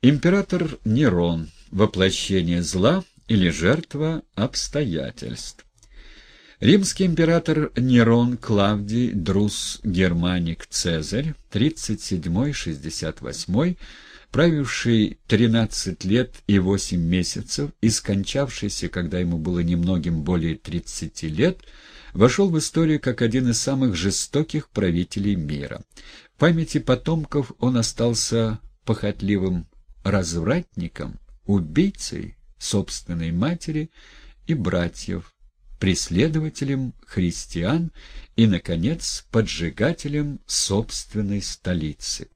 Император Нерон, воплощение зла или жертва обстоятельств. Римский император Нерон Клавдий Друс Германик Цезарь, 37-68, правивший 13 лет и 8 месяцев и скончавшийся, когда ему было немногим более 30 лет, вошел в историю как один из самых жестоких правителей мира. В памяти потомков он остался похотливым развратником, убийцей собственной матери и братьев, преследователем христиан и, наконец, поджигателем собственной столицы.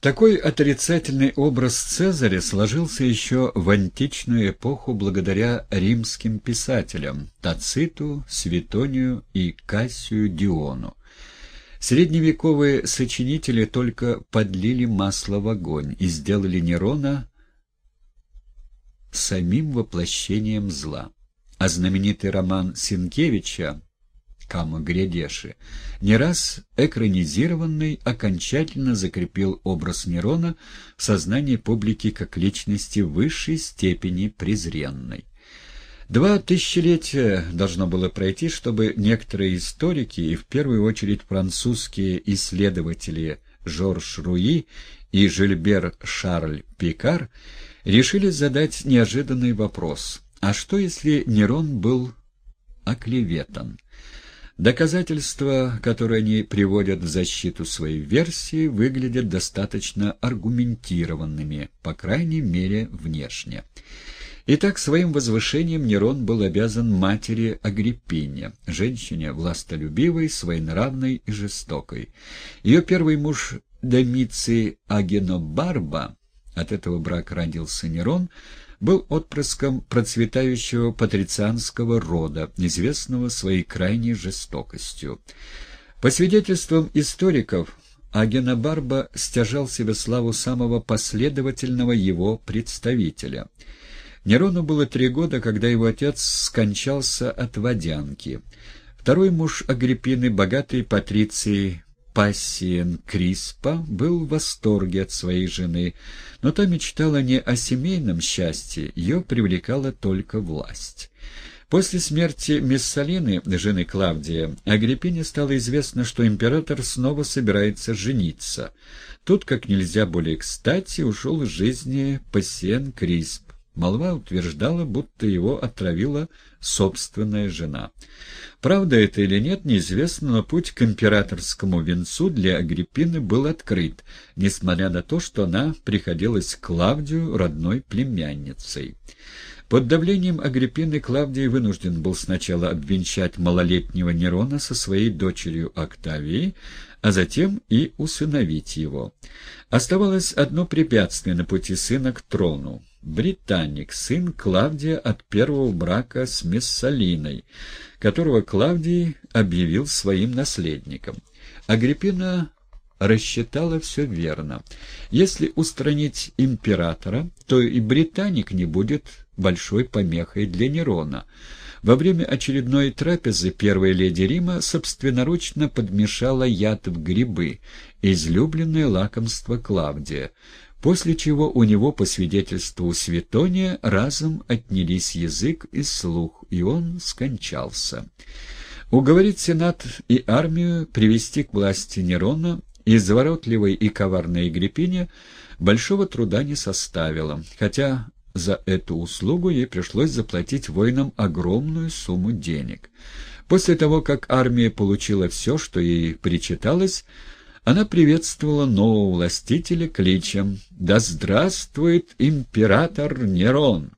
Такой отрицательный образ Цезаря сложился еще в античную эпоху благодаря римским писателям Тациту, Светонию и Кассию Диону. Средневековые сочинители только подлили масло в огонь и сделали Нерона самим воплощением зла. А знаменитый роман Синкевича Кама Грядеши, не раз экранизированный, окончательно закрепил образ Нерона в сознании публики как личности высшей степени презренной. Два тысячелетия должно было пройти, чтобы некоторые историки, и в первую очередь французские исследователи Жорж Руи и Жильбер Шарль Пикар, решили задать неожиданный вопрос. А что, если Нерон был оклеветан? Доказательства, которые они приводят в защиту своей версии, выглядят достаточно аргументированными, по крайней мере, внешне. Итак, своим возвышением Нерон был обязан матери Агриппине, женщине властолюбивой, своенравной и жестокой. Ее первый муж Домиций Агенобарба, от этого брака родился Нерон, был отпрыском процветающего патрицианского рода, известного своей крайней жестокостью. По свидетельствам историков, Агенобарба стяжал себе славу самого последовательного его представителя. Нерону было три года, когда его отец скончался от водянки. Второй муж Агриппины, богатый патриции Пассиен Криспа был в восторге от своей жены, но та мечтала не о семейном счастье, ее привлекала только власть. После смерти Мессалины, жены Клавдия, Агриппине стало известно, что император снова собирается жениться. Тут, как нельзя более кстати, ушел из жизни Пассиен Крисп, Молва утверждала, будто его отравила собственная жена. Правда это или нет, неизвестно, но путь к императорскому венцу для Агриппины был открыт, несмотря на то, что она приходилась Клавдию родной племянницей. Под давлением Агриппины Клавдий вынужден был сначала обвенчать малолетнего Нерона со своей дочерью Октавией, а затем и усыновить его. Оставалось одно препятствие на пути сына к трону британник, сын Клавдия от первого брака с Мессалиной, которого Клавдий объявил своим наследником. Агриппина рассчитала все верно. Если устранить императора, то и британник не будет большой помехой для Нерона. Во время очередной трапезы первая леди Рима собственноручно подмешала яд в грибы, излюбленное лакомство Клавдия после чего у него, по свидетельству Светония, разом отнялись язык и слух, и он скончался. Уговорить Сенат и армию привести к власти Нерона изворотливой и коварной Агриппине большого труда не составило, хотя за эту услугу ей пришлось заплатить воинам огромную сумму денег. После того, как армия получила все, что ей причиталось, она приветствовала нового властителя кличем «Да здравствует император Нерон!».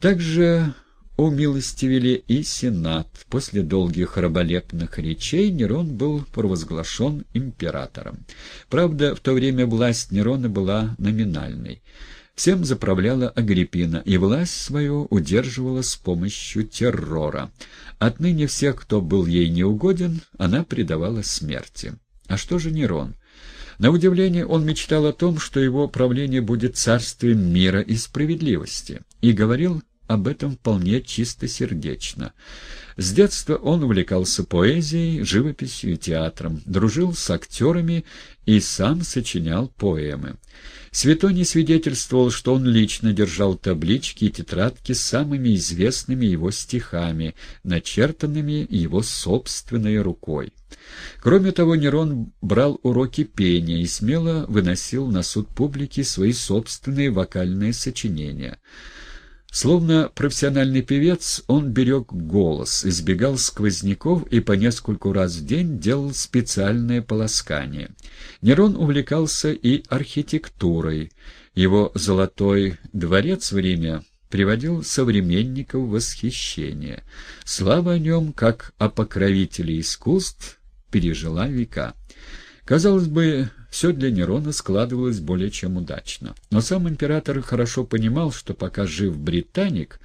Также умилостивили и Сенат. После долгих раболепных речей Нерон был провозглашен императором. Правда, в то время власть Нерона была номинальной. Всем заправляла Агриппина, и власть свою удерживала с помощью террора. Отныне всех, кто был ей неугоден, она предавала смерти. А что же Нерон? На удивление он мечтал о том, что его правление будет царствием мира и справедливости, и говорил об этом вполне чистосердечно. С детства он увлекался поэзией, живописью и театром, дружил с актерами и сам сочинял поэмы. Светоний свидетельствовал, что он лично держал таблички и тетрадки с самыми известными его стихами, начертанными его собственной рукой. Кроме того, Нерон брал уроки пения и смело выносил на суд публики свои собственные вокальные сочинения. Словно профессиональный певец, он берег голос, избегал сквозняков и по нескольку раз в день делал специальное полоскание. Нерон увлекался и архитектурой. Его «Золотой дворец» в Риме приводил современников в восхищение. Слава о нем, как о покровителе искусств, пережила века. Казалось бы, все для Нерона складывалось более чем удачно. Но сам император хорошо понимал, что пока жив британик,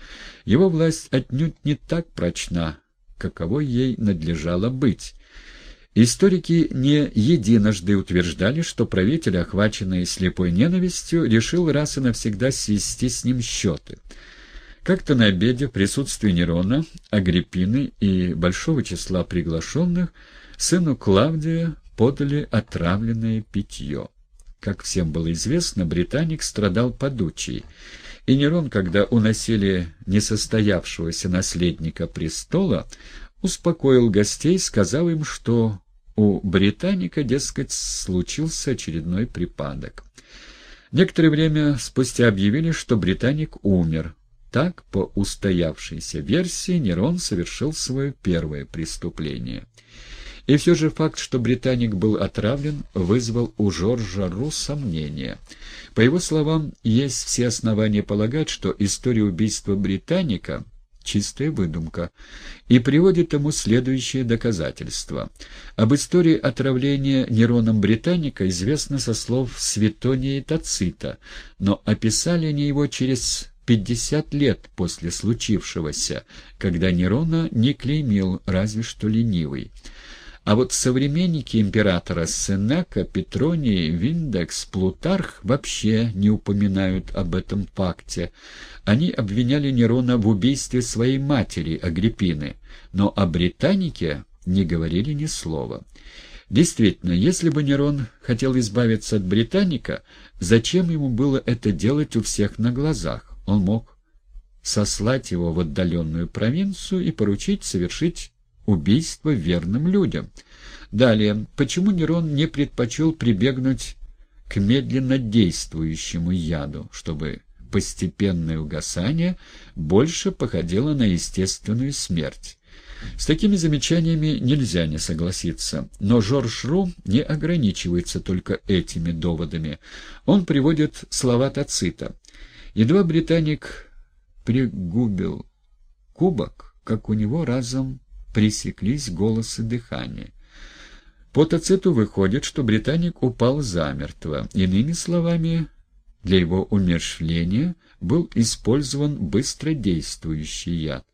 его власть отнюдь не так прочна, каковой ей надлежало быть. Историки не единожды утверждали, что правитель, охваченный слепой ненавистью, решил раз и навсегда свести с ним счеты. Как-то на обеде в присутствии Нерона, Агриппины и большого числа приглашенных сыну Клавдия подали отравленное питье. Как всем было известно, британик страдал подучей, и Нерон, когда уносили несостоявшегося наследника престола, успокоил гостей, сказав им, что у британика, дескать, случился очередной припадок. Некоторое время спустя объявили, что британик умер. Так, по устоявшейся версии, Нерон совершил свое первое преступление — и все же факт, что британик был отравлен, вызвал у Жоржа Ру сомнения. По его словам, есть все основания полагать, что история убийства британика — чистая выдумка, и приводит тому следующее доказательство. Об истории отравления Нероном британика известно со слов Светония Тацита, но описали они его через пятьдесят лет после случившегося, когда Нерона не клеймил разве что ленивый. А вот современники императора Сенека, Петроний, Виндекс, Плутарх вообще не упоминают об этом факте. Они обвиняли Нерона в убийстве своей матери, Агриппины, но о британике не говорили ни слова. Действительно, если бы Нерон хотел избавиться от британика, зачем ему было это делать у всех на глазах? Он мог сослать его в отдаленную провинцию и поручить совершить убийство верным людям. Далее, почему Нерон не предпочел прибегнуть к медленно действующему яду, чтобы постепенное угасание больше походило на естественную смерть? С такими замечаниями нельзя не согласиться, но Жорж Ру не ограничивается только этими доводами. Он приводит слова Тацита. Едва британик пригубил кубок, как у него разом пресеклись голос и дыхание. По Тациту выходит, что британик упал замертво. Иными словами, для его умерщвления был использован быстродействующий яд.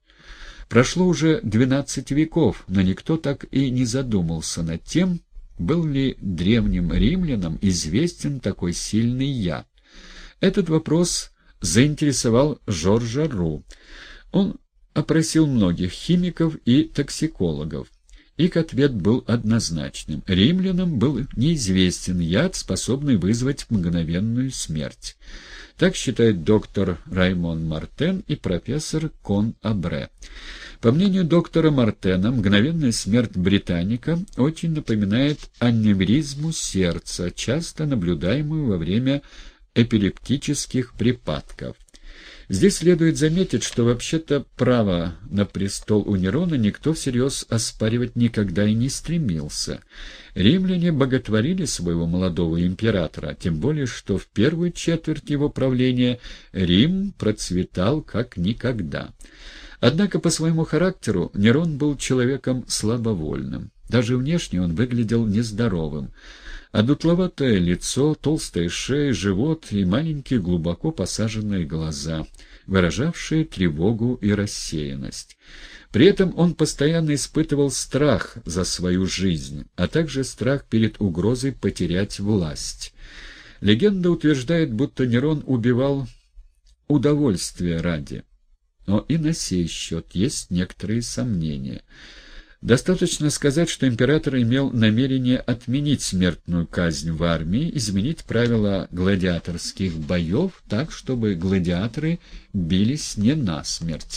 Прошло уже двенадцать веков, но никто так и не задумался над тем, был ли древним римлянам известен такой сильный яд. Этот вопрос заинтересовал Жоржа Ру. Он опросил многих химиков и токсикологов. Их ответ был однозначным. Римлянам был неизвестен яд, способный вызвать мгновенную смерть. Так считает доктор Раймон Мартен и профессор Кон Абре. По мнению доктора Мартена, мгновенная смерть британика очень напоминает аневризму сердца, часто наблюдаемую во время эпилептических припадков. Здесь следует заметить, что вообще-то право на престол у Нерона никто всерьез оспаривать никогда и не стремился. Римляне боготворили своего молодого императора, тем более, что в первую четверть его правления Рим процветал как никогда. Однако по своему характеру Нерон был человеком слабовольным. Даже внешне он выглядел нездоровым. А дутловатое лицо, толстая шея, живот и маленькие глубоко посаженные глаза, выражавшие тревогу и рассеянность. При этом он постоянно испытывал страх за свою жизнь, а также страх перед угрозой потерять власть. Легенда утверждает, будто Нерон убивал удовольствие ради. но и на сей счет есть некоторые сомнения. Достаточно сказать, что император имел намерение отменить смертную казнь в армии, изменить правила гладиаторских боев так, чтобы гладиаторы бились не на смерть.